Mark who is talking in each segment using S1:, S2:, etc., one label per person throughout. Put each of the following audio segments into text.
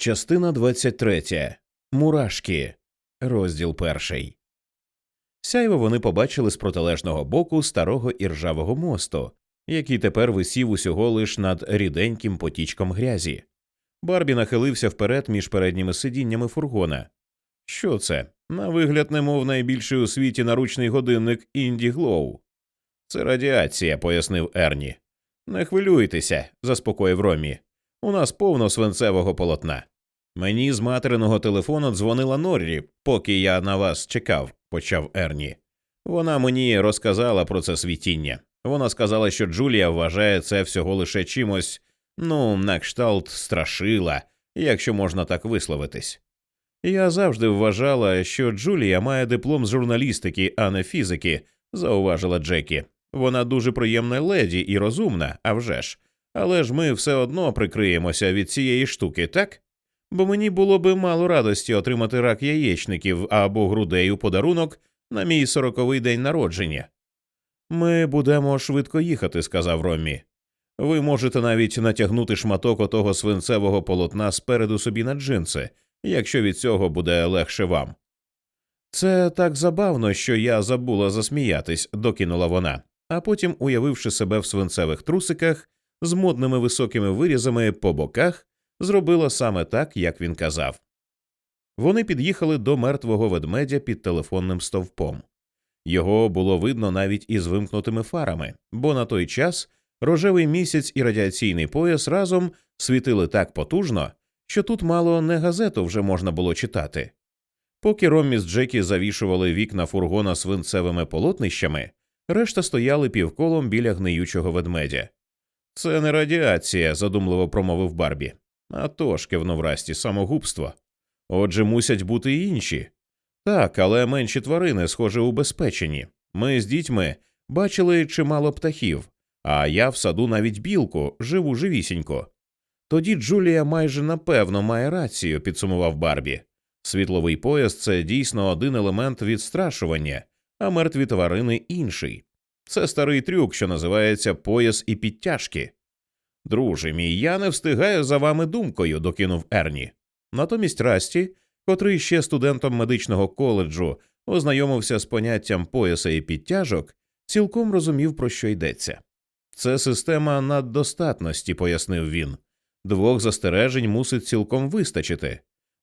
S1: Частина 23. Мурашки. Розділ перший. Сяйво вони побачили з протилежного боку старого іржавого мосту, який тепер висів усього лиш над ріденьким потічком грязі. Барбі нахилився вперед між передніми сидіннями фургона. Що це? На вигляд, немов найбільший у світі наручний годинник Інді Глоу. Це радіація, пояснив Ерні. Не хвилюйтеся, заспокоїв Ромі. У нас повно свинцевого полотна. Мені з материного телефону дзвонила Норрі, поки я на вас чекав, почав Ерні. Вона мені розказала про це світіння. Вона сказала, що Джулія вважає це всього лише чимось, ну, на кшталт страшила, якщо можна так висловитись. Я завжди вважала, що Джулія має диплом з журналістики, а не фізики, зауважила Джекі. Вона дуже приємна леді і розумна, а вже ж. Але ж ми все одно прикриємося від цієї штуки, так? Бо мені було би мало радості отримати рак яєчників або грудей у подарунок на мій сороковий день народження. Ми будемо швидко їхати, сказав Роммі. Ви можете навіть натягнути шматок отого свинцевого полотна спереду собі на джинси, якщо від цього буде легше вам. Це так забавно, що я забула засміятись, докинула вона, а потім, уявивши себе в свинцевих трусиках з модними високими вирізами по боках, зробила саме так, як він казав. Вони під'їхали до мертвого ведмедя під телефонним стовпом. Його було видно навіть із вимкнутими фарами, бо на той час рожевий місяць і радіаційний пояс разом світили так потужно, що тут мало не газету вже можна було читати. Поки Роммі з Джекі завішували вікна фургона свинцевими полотнищами, решта стояли півколом біля гниючого ведмедя. Це не радіація, задумливо промовив Барбі. «А тож», – кивнув Расті, самогубство. Отже, мусять бути й інші. Так, але менші тварини, схоже, убезпечені. Ми з дітьми бачили чимало птахів, а я в саду навіть білку, живу живісінько. Тоді Джулія майже напевно має рацію, підсумував Барбі. Світловий пояс це дійсно один елемент відстрашування, а мертві тварини інший. Це старий трюк, що називається пояс і підтяжки. Друже мій, я не встигаю за вами думкою, докинув Ерні. Натомість Расті, котрий ще студентом медичного коледжу ознайомився з поняттям пояса і підтяжок, цілком розумів, про що йдеться. Це система наддостатності, пояснив він. Двох застережень мусить цілком вистачити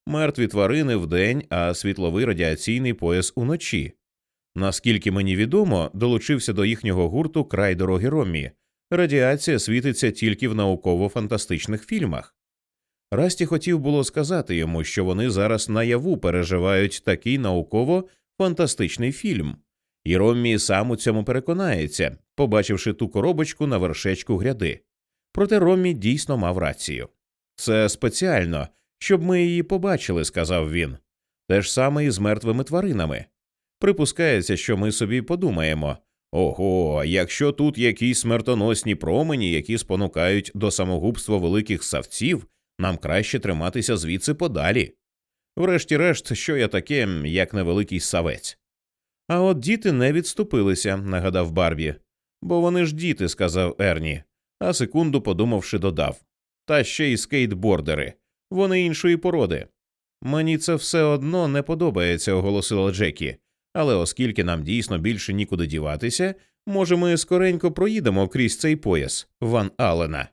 S1: мертві тварини вдень, а світловий радіаційний пояс уночі. Наскільки мені відомо, долучився до їхнього гурту край дороги Роммі. Радіація світиться тільки в науково-фантастичних фільмах. Расті хотів було сказати йому, що вони зараз наяву переживають такий науково-фантастичний фільм, і Роммі сам у цьому переконається, побачивши ту коробочку на вершечку гряди. Проте Роммі дійсно мав рацію. Це спеціально, щоб ми її побачили, сказав він. Те ж саме і з мертвими тваринами. Припускається, що ми собі подумаємо ого, якщо тут якісь смертоносні промені, які спонукають до самогубства великих савців, нам краще триматися звідси подалі. Врешті-решт, що я таке, як невеликий савець. А от діти не відступилися, нагадав Барбі. Бо вони ж діти, сказав Ерні, а секунду подумавши, додав. Та ще й скейтбордери, вони іншої породи. Мені це все одно не подобається, оголосила Джекі, але оскільки нам дійсно більше нікуди діватися, може, ми скоренько проїдемо крізь цей пояс Ван Алена,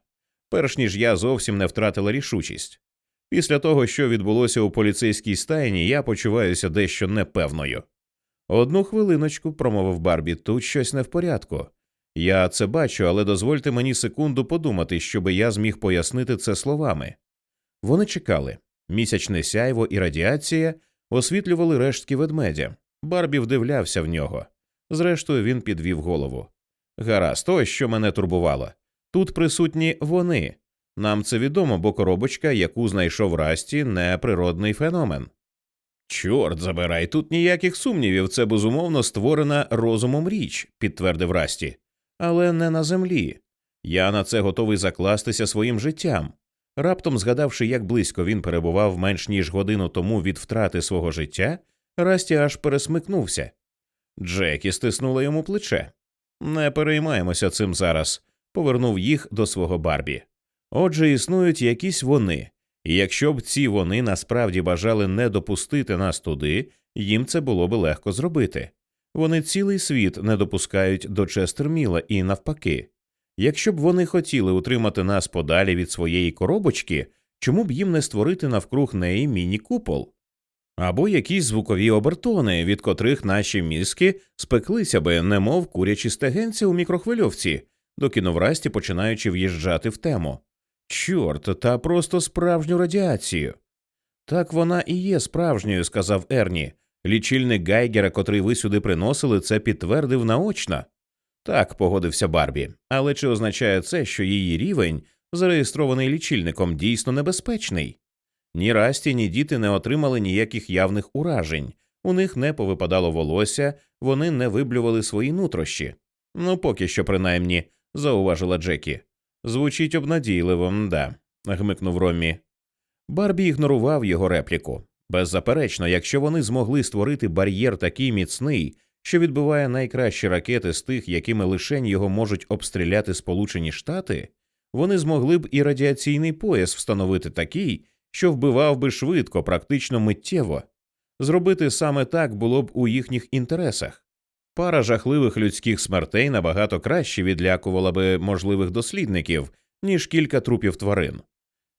S1: перш ніж я зовсім не втратила рішучість. Після того, що відбулося у поліцейській стайні, я почуваюся дещо непевною. Одну хвилиночку, промовив Барбі, тут щось не в порядку. Я це бачу, але дозвольте мені секунду подумати, щоби я зміг пояснити це словами. Вони чекали. Місячне сяйво і радіація освітлювали рештки ведмедя. Барбі вдивлявся в нього. Зрештою, він підвів голову. Гаразд, ось що мене турбувало. Тут присутні вони. Нам це відомо, бо коробочка, яку знайшов Расті, не природний феномен. Чорт забирай, тут ніяких сумнівів, це безумовно створена розумом річ, підтвердив Расті. Але не на землі. Я на це готовий закластися своїм життям. Раптом згадавши, як близько він перебував менш ніж годину тому від втрати свого життя, Расті аж пересмикнувся. Джекі стиснула йому плече. Не переймаємося цим зараз, повернув їх до свого Барбі. Отже, існують якісь вони, І якщо б ці вони насправді бажали не допустити нас туди, їм це було б легко зробити. Вони цілий світ не допускають до Честерміла і навпаки. Якщо б вони хотіли утримати нас подалі від своєї коробочки, чому б їм не створити навкруг неї міні-купол? Або якісь звукові обертони, від котрих наші мізки спеклися би, немов курячі стегенці у мікрохвильовці, доки новрасті починаючи в'їжджати в тему. Чорт, та просто справжню радіацію. Так вона і є справжньою, сказав Ерні. Лічильник Гайгера, котрий ви сюди приносили, це підтвердив наочно. Так, погодився Барбі, але чи означає це, що її рівень, зареєстрований лічильником, дійсно небезпечний? Ні Расті, ні діти не отримали ніяких явних уражень, у них не повипадало волосся, вони не виблювали свої нутрощі. Ну, поки що, принаймні, зауважила Джекі. Звучить обнадійливо, мда, гмикнув Роммі. Барбі ігнорував його репліку. Беззаперечно, якщо вони змогли створити бар'єр такий міцний, що відбиває найкращі ракети з тих, якими лишень його можуть обстріляти Сполучені Штати, вони змогли б і радіаційний пояс встановити такий, що вбивав би швидко, практично миттєво. Зробити саме так було б у їхніх інтересах. Пара жахливих людських смертей набагато краще відлякувала би можливих дослідників, ніж кілька трупів тварин.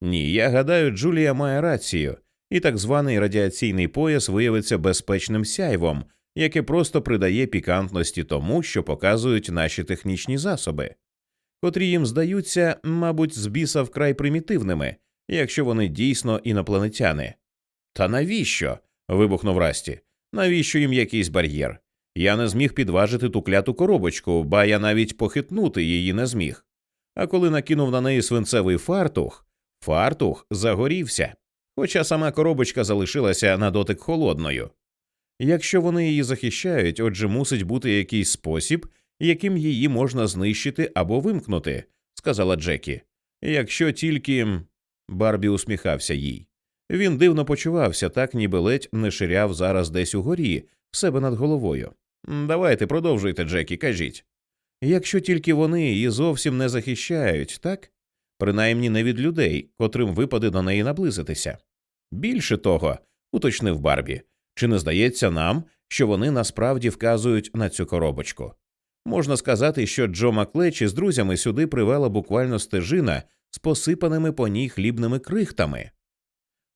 S1: Ні, я гадаю, Джулія має рацію, і так званий радіаційний пояс виявиться безпечним сяйвом, яке просто придає пікантності тому, що показують наші технічні засоби, котрі їм здаються, мабуть, з біса вкрай примітивними, якщо вони дійсно інопланетяни. Та навіщо? вибухнув Расті. Навіщо їм якийсь бар'єр? Я не зміг підважити ту кляту коробочку, ба я навіть похитнути її не зміг. А коли накинув на неї свинцевий фартух, фартух загорівся, хоча сама коробочка залишилася на дотик холодною. Якщо вони її захищають, отже, мусить бути якийсь спосіб, яким її можна знищити або вимкнути, сказала Джекі. Якщо тільки. Барбі усміхався їй. Він дивно почувався, так ніби ледь не ширяв зараз десь угорі, в себе над головою. Давайте продовжуйте, Джекі, кажіть. Якщо тільки вони її зовсім не захищають, так? Принаймні не від людей, котрим випаде до неї наблизитися. Більше того, уточнив Барбі, чи не здається нам, що вони насправді вказують на цю коробочку? Можна сказати, що Джо Маклечі з друзями сюди привела буквально стежина з посипаними по ній хлібними крихтами.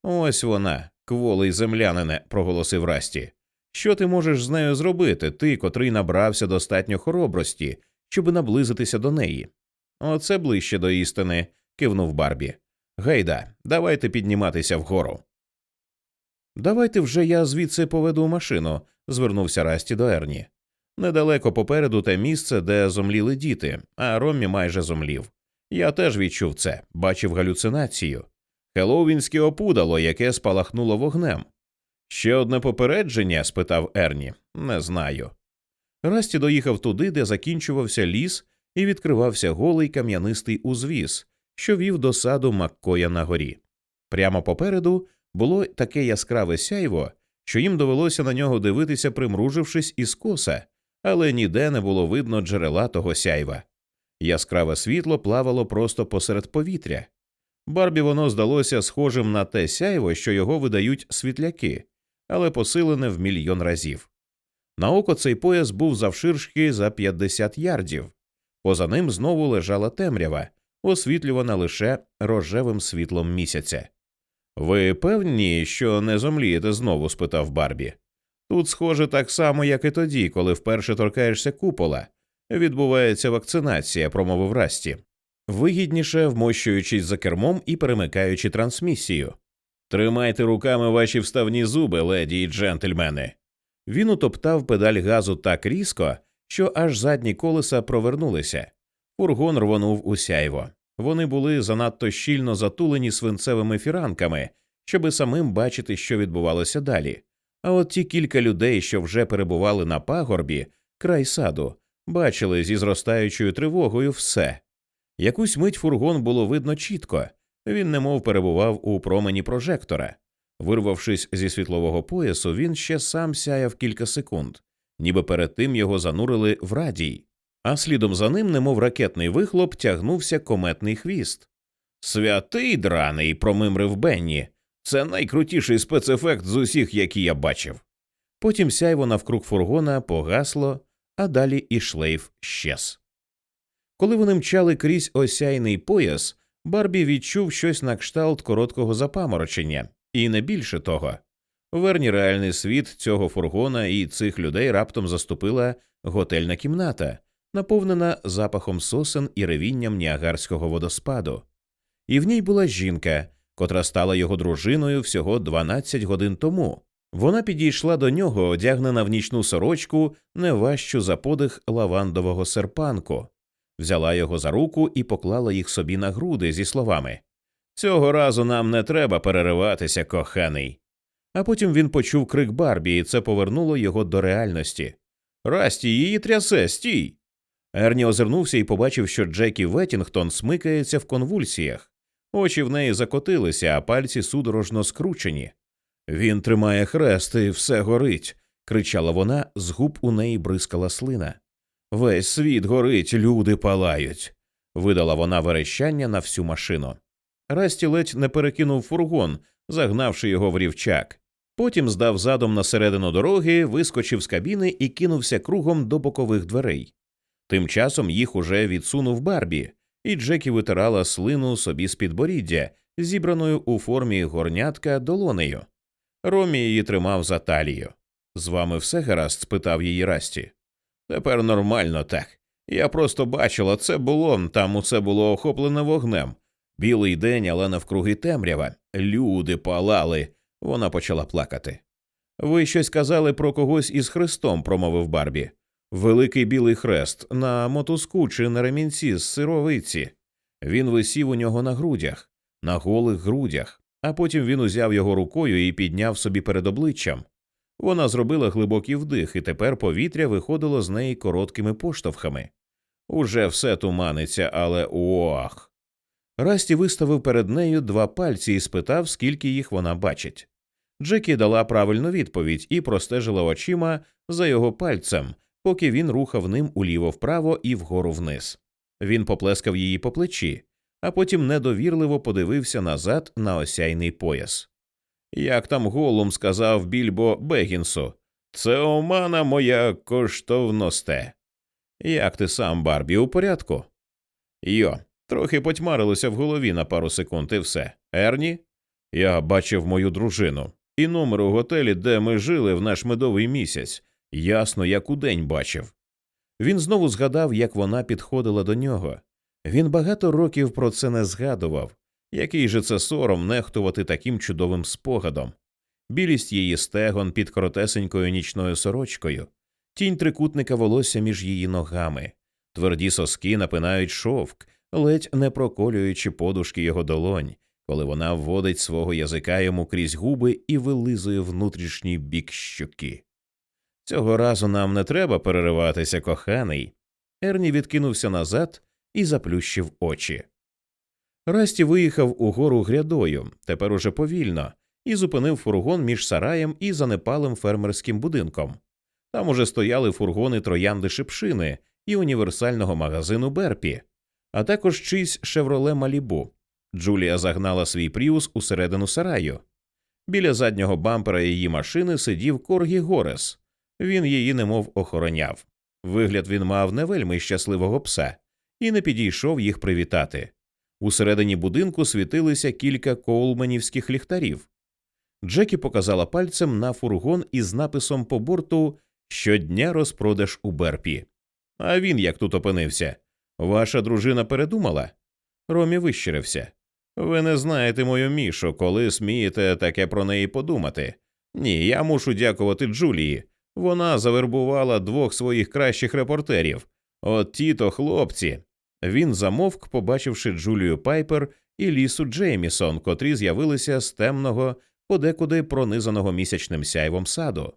S1: Ось вона, кволий землянине, проголосив Расті. Що ти можеш з нею зробити, ти, котрий набрався достатньо хоробрості, щоб наблизитися до неї? Оце ближче до істини, кивнув Барбі. Гайда, давайте підніматися вгору. Давайте вже я звідси поведу машину, звернувся Расті до Ерні. Недалеко попереду те місце, де зомліли діти, а Роммі майже зомлів. Я теж відчув це, бачив галюцинацію. Хеллоуінське опудало, яке спалахнуло вогнем. Ще одне попередження? спитав Ерні. Не знаю. Расті доїхав туди, де закінчувався ліс, і відкривався голий кам'янистий узвіз, що вів до саду Маккоя на горі. Прямо попереду було таке яскраве сяйво, що їм довелося на нього дивитися, примружившись із коса, але ніде не було видно джерела того сяйва. Яскраве світло плавало просто посеред повітря. Барбі воно здалося схожим на те сяйво, що його видають світляки, але посилене в мільйон разів. На око цей пояс був завширшки за 50 ярдів, поза ним знову лежала темрява, освітлювана лише рожевим світлом місяця. Ви певні, що не зомлієте знову? спитав Барбі. Тут, схоже, так само, як і тоді, коли вперше торкаєшся купола. Відбувається вакцинація, промовив Расті, вигідніше вмощуючись за кермом і перемикаючи трансмісію. Тримайте руками ваші вставні зуби, леді і джентльмени. Він утоптав педаль газу так різко, що аж задні колеса провернулися. Фургон рвонув у сяйво. Вони були занадто щільно затулені свинцевими фіранками, щоби самим бачити, що відбувалося далі. А от ті кілька людей, що вже перебували на пагорбі, край саду, бачили зі зростаючою тривогою все. Якусь мить фургон було видно чітко, він немов перебував у промені прожектора. Вирвавшись зі світлового поясу, він ще сам сяяв кілька секунд, ніби перед тим його занурили в радій, а слідом за ним, немов ракетний вихлоп, тягнувся кометний хвіст. Святий драний, промимрив Бенні. Це найкрутіший спецефект з усіх, які я бачив. Потім сяйво навкруг фургона погасло, а далі і шлейф щез. Коли вони мчали крізь осяйний пояс, Барбі відчув щось на кшталт короткого запаморочення, і не більше того. Верні реальний світ цього фургона і цих людей раптом заступила готельна кімната, наповнена запахом сосен і ревінням ніагарського водоспаду. І в ній була жінка, котра стала його дружиною всього 12 годин тому. Вона підійшла до нього, одягнена в нічну сорочку, не важчу за подих лавандового серпанку, взяла його за руку і поклала їх собі на груди зі словами Цього разу нам не треба перериватися, коханий. А потім він почув крик Барбі, і це повернуло його до реальності. Расті, її трясе, стій. Ерні озирнувся і побачив, що Джекі Веттінгтон смикається в конвульсіях. Очі в неї закотилися, а пальці судорожно скручені. Він тримає хрест і все горить, кричала вона, з губ у неї бризкала слина. Весь світ горить, люди палають, видала вона верещання на всю машину. Расті ледь не перекинув фургон, загнавши його в рівчак. Потім здав задом на середину дороги, вискочив з кабіни і кинувся кругом до бокових дверей. Тим часом їх уже відсунув Барбі, і Джекі витирала слину собі з підборіддя, зібраною у формі горнятка долонею. Ромі її тримав за талію. З вами все гаразд? спитав її Расті. Тепер нормально так. Я просто бачила, це було, там усе було охоплене вогнем. Білий день, але навкруги темрява. Люди палали. Вона почала плакати. Ви щось казали про когось із хрестом, промовив Барбі. Великий білий хрест на мотузку чи на ремінці з сировиці. Він висів у нього на грудях, на голих грудях, а потім він узяв його рукою і підняв собі перед обличчям. Вона зробила глибокий вдих, і тепер повітря виходило з неї короткими поштовхами. Уже все туманиться, але ох. Расті виставив перед нею два пальці і спитав, скільки їх вона бачить. Джекі дала правильну відповідь і простежила очима за його пальцем, поки він рухав ним уліво вправо і вгору вниз. Він поплескав її по плечі, а потім недовірливо подивився назад на осяйний пояс. Як там голум сказав більбо Бегінсу, це омана моя коштовносте. Як ти сам, Барбі, у порядку? Йо, трохи потьмарилося в голові на пару секунд і все. Ерні? Я бачив мою дружину і номер у готелі, де ми жили в наш медовий місяць, ясно, як удень бачив. Він знову згадав, як вона підходила до нього. Він багато років про це не згадував. Який же це сором нехтувати таким чудовим спогадом? Білість її стегон під коротесенькою нічною сорочкою, тінь трикутника волосся між її ногами, тверді соски напинають шовк, ледь не проколюючи подушки його долонь, коли вона вводить свого язика йому крізь губи і вилизує внутрішній бік щоки. Цього разу нам не треба перериватися, коханий. Ерні відкинувся назад і заплющив очі. Расті виїхав угору грядою, тепер уже повільно, і зупинив фургон між сараєм і занепалим фермерським будинком. Там уже стояли фургони троянди шипшини і універсального магазину Берпі, а також чийсь шевроле Малібу. Джулія загнала свій пріус усередину сараю. Біля заднього бампера її машини сидів Коргі Горес. Він її немов охороняв. Вигляд він мав не вельми щасливого пса і не підійшов їх привітати. Усередині будинку світилися кілька коулменівських ліхтарів. Джекі показала пальцем на фургон із написом по борту Щодня розпродаж у Берпі. А він як тут опинився? Ваша дружина передумала? Ромі вищирився. Ви не знаєте мою мішу, коли смієте таке про неї подумати. Ні, я мушу дякувати Джулії. Вона завербувала двох своїх кращих репортерів. От ті то хлопці. Він замовк, побачивши Джулію Пайпер і лісу Джеймісон, котрі з'явилися з темного, подекуди пронизаного місячним сяйвом саду.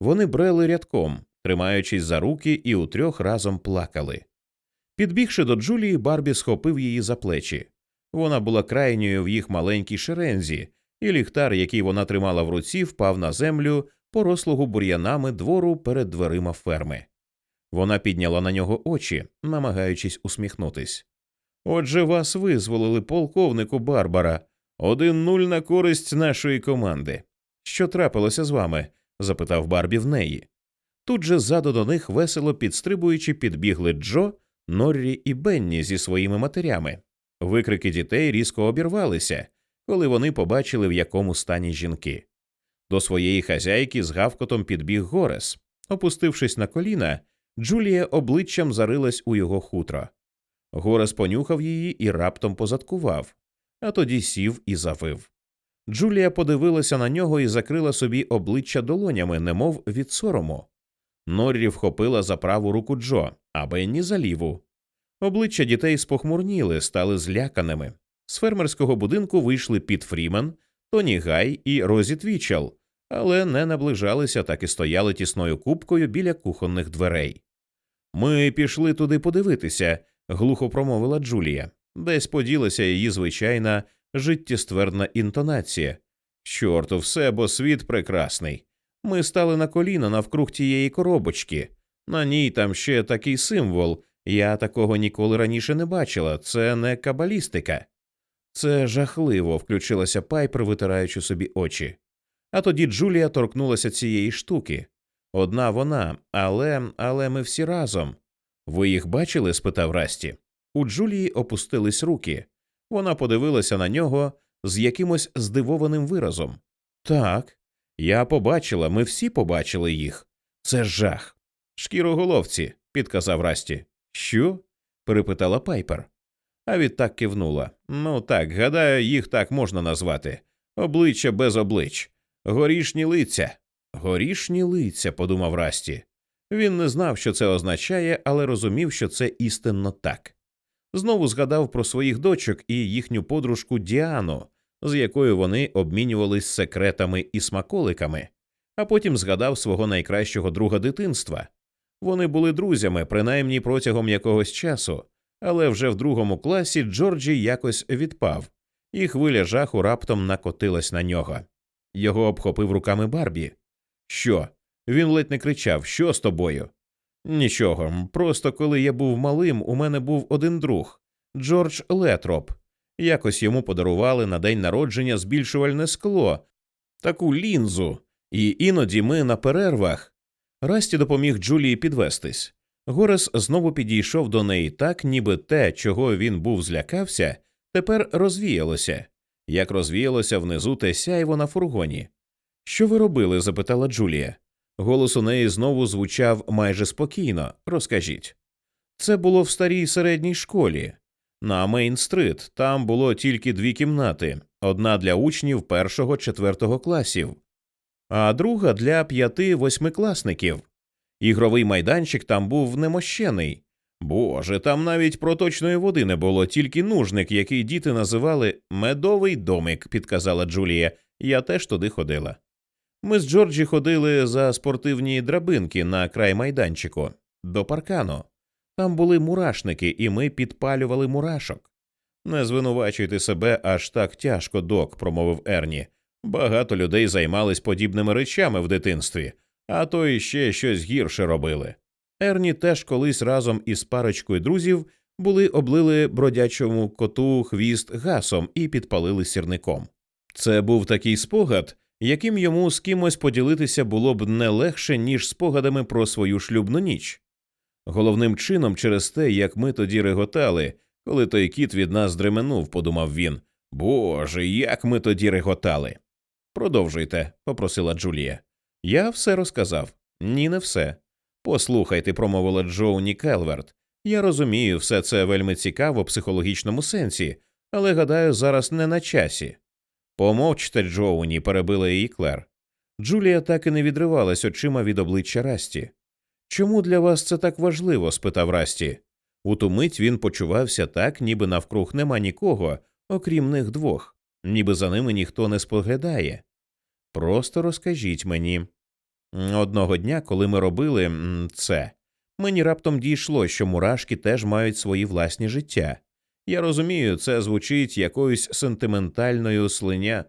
S1: Вони брели рядком, тримаючись за руки, і утрьох разом плакали. Підбігши до Джулії, Барбі схопив її за плечі. Вона була крайньою в їх маленькій шерензі, і ліхтар, який вона тримала в руці, впав на землю, порослого бур'янами двору перед дверима ферми. Вона підняла на нього очі, намагаючись усміхнутись. Отже, вас визволили полковнику Барбара. Один нуль на користь нашої команди. Що трапилося з вами? запитав Барбі в неї. Тут же ззаду до них весело підстрибуючи, підбігли Джо, Норрі і Бенні зі своїми матерями. Викрики дітей різко обірвалися, коли вони побачили, в якому стані жінки. До своєї хазяйки з гавкотом підбіг Горес. Опустившись на коліна, Джулія обличчям зарилась у його хутро. Горес понюхав її і раптом позадкував, а тоді сів і завив. Джулія подивилася на нього і закрила собі обличчя долонями, немов від сорому. Норрі вхопила за праву руку Джо, а Бенні за ліву. Обличчя дітей спохмурніли, стали зляканими. З фермерського будинку вийшли Піт Фрімен, Тоні Гай і Розі Твічел, але не наближалися, так і стояли тісною кубкою біля кухонних дверей. Ми пішли туди подивитися, глухо промовила Джулія. Десь поділася її звичайна життєствердна інтонація. Чорту все, бо світ прекрасний. Ми стали на коліна навкруг тієї коробочки. На ній там ще такий символ. Я такого ніколи раніше не бачила. Це не кабалістика. Це жахливо, включилася Пайпер, витираючи собі очі. А тоді Джулія торкнулася цієї штуки. Одна вона, але але ми всі разом. Ви їх бачили? спитав Расті. У Джулії опустились руки. Вона подивилася на нього з якимось здивованим виразом. Так, я побачила, ми всі побачили їх. Це жах. Шкіроголовці, підказав Расті. Що? перепитала Пайпер. А відтак кивнула. Ну так, гадаю, їх так можна назвати. Обличчя без облич. Горішні лиця. Горішні лиця, подумав Расті. Він не знав, що це означає, але розумів, що це істинно так. Знову згадав про своїх дочок і їхню подружку Діану, з якою вони обмінювались секретами і смаколиками, а потім згадав свого найкращого друга дитинства. Вони були друзями, принаймні протягом якогось часу, але вже в другому класі Джорджі якось відпав, і хвиля жаху раптом накотилась на нього. Його обхопив руками Барбі. Що? Він ледь не кричав Що з тобою? Нічого. Просто коли я був малим, у мене був один друг Джордж Летроп. Якось йому подарували на день народження збільшувальне скло, таку лінзу, і іноді ми на перервах. Расті допоміг Джулії підвестись. Горес знову підійшов до неї так, ніби те, чого він був злякався, тепер розвіялося, як розвіялося внизу те сяйво на фургоні. Що ви робили? запитала Джулія. Голос у неї знову звучав майже спокійно. Розкажіть. Це було в старій середній школі. На Мейн-стрит там було тільки дві кімнати: одна для учнів першого четвертого класів, а друга для п'яти восьмикласників. Ігровий майданчик там був немощений. Боже, там навіть проточної води не було, тільки нужник, який діти називали медовий домик, підказала Джулія. Я теж туди ходила. Ми з Джорджі ходили за спортивні драбинки на край майданчику до паркану. Там були мурашники, і ми підпалювали мурашок. Не звинувачуйте себе аж так тяжко, док, промовив Ерні. Багато людей займались подібними речами в дитинстві, а то іще щось гірше робили. Ерні теж колись разом із парочкою друзів були облили бродячому коту хвіст гасом і підпалили сірником. Це був такий спогад, яким йому з кимось поділитися було б не легше, ніж спогадами про свою шлюбну ніч. Головним чином через те, як ми тоді реготали, коли той кіт від нас дременув, подумав він. Боже, як ми тоді реготали. Продовжуйте, попросила Джулія. Я все розказав. Ні, не все. Послухайте, промовила Джоуні Келверт. Я розумію, все це вельми цікаво в психологічному сенсі, але гадаю, зараз не на часі. Помовчте, Джоуні, перебила її Клер. Джулія так і не відривалась очима від обличчя Расті. Чому для вас це так важливо? спитав Расті. У ту мить він почувався так, ніби навкруг нема нікого, окрім них двох, ніби за ними ніхто не споглядає. Просто розкажіть мені. Одного дня, коли ми робили це, мені раптом дійшло, що мурашки теж мають свої власні життя. Я розумію, це звучить якоюсь сентиментальною слиня,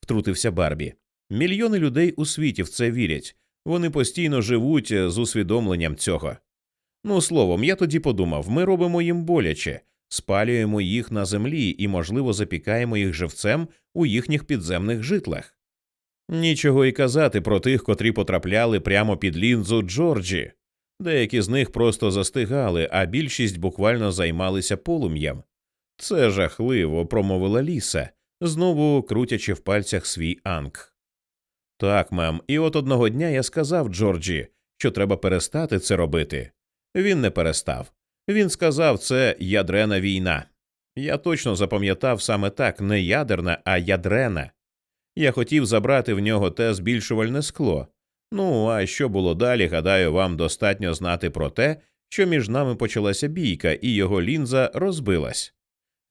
S1: втрутився Барбі. Мільйони людей у світі в це вірять, вони постійно живуть з усвідомленням цього. Ну, словом, я тоді подумав, ми робимо їм боляче, спалюємо їх на землі і, можливо, запікаємо їх живцем у їхніх підземних житлах. Нічого й казати про тих, котрі потрапляли прямо під лінзу Джорджі. Деякі з них просто застигали, а більшість буквально займалися полум'ям. Це жахливо, промовила Ліса, знову крутячи в пальцях свій анк. Так, мем, і от одного дня я сказав Джорджі, що треба перестати це робити. Він не перестав. Він сказав, це ядрена війна. Я точно запам'ятав саме так не ядерна, а ядрена. Я хотів забрати в нього те збільшувальне скло. Ну, а що було далі, гадаю, вам достатньо знати про те, що між нами почалася бійка, і його лінза розбилась.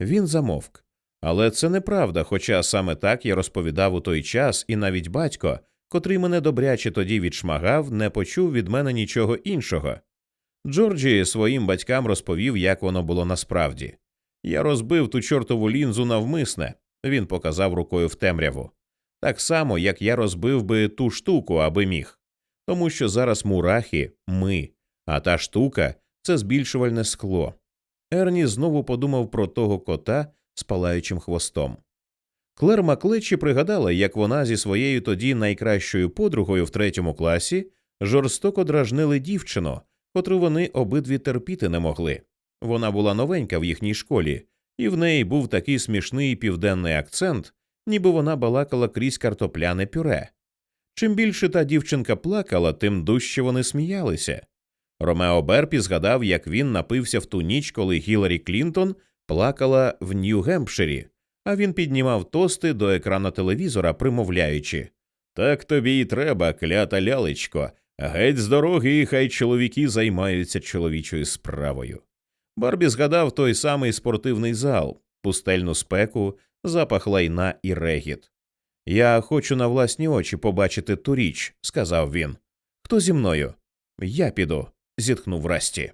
S1: Він замовк. Але це неправда, хоча саме так я розповідав у той час, і навіть батько, котрий мене добряче тоді відшмагав, не почув від мене нічого іншого. Джорджі своїм батькам розповів, як воно було насправді. Я розбив ту чортову лінзу навмисне, він показав рукою в темряву. Так само, як я розбив би ту штуку, аби міг. Тому що зараз мурахи ми, а та штука це збільшувальне скло. Ерні знову подумав про того кота з палаючим хвостом. Клер Маклечі пригадала, як вона зі своєю тоді найкращою подругою в третьому класі жорстоко дражнили дівчину, котру вони обидві терпіти не могли. Вона була новенька в їхній школі, і в неї був такий смішний південний акцент, ніби вона балакала крізь картопляне пюре. Чим більше та дівчинка плакала, тим дужче вони сміялися. Ромео Берпі згадав, як він напився в ту ніч, коли Гіларі Клінтон плакала в Нью-Гемпширі, а він піднімав тости до екрана телевізора, примовляючи Так тобі й треба, клята лялечко, геть з дороги, і хай чоловіки займаються чоловічою справою. Барбі згадав той самий спортивний зал, пустельну спеку, запах лайна і регіт. Я хочу на власні очі побачити ту річ, сказав він. Хто зі мною? Я піду, зітхнув Расті.